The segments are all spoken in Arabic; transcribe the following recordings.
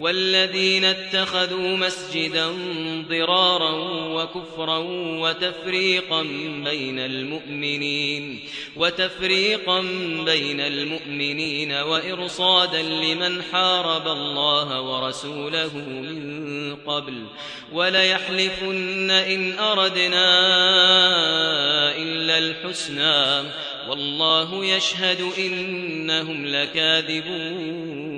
والذين اتخذوا مسجدا ضرارا وكفرا وتفريقا بين المؤمنين وتفريقا بين المؤمنين وإرصادا لمن حارب الله ورسوله من قبل ولا يحلفن إن أردنا إلا الحسنى والله يشهد إنهم لكاذبون.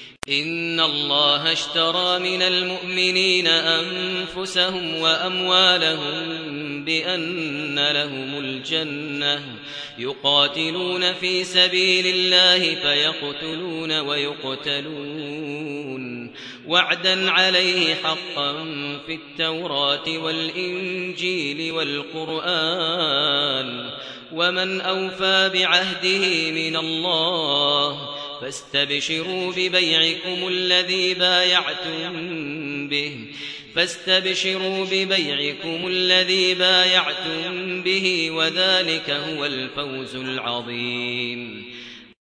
إن الله اشترى من المؤمنين أنفسهم وأموالهم بأن لهم الجنة يقاتلون في سبيل الله فيقتلون ويقتلون. وعدا عليه حقا في التوراة والإنجيل والقرآن. ومن أوفى بعهده من الله فاستبشروا ببيعكم الذي بايعتم به. فاستبشروا ببيعكم الذي بايعتم به وذلك هو الفوز العظيم.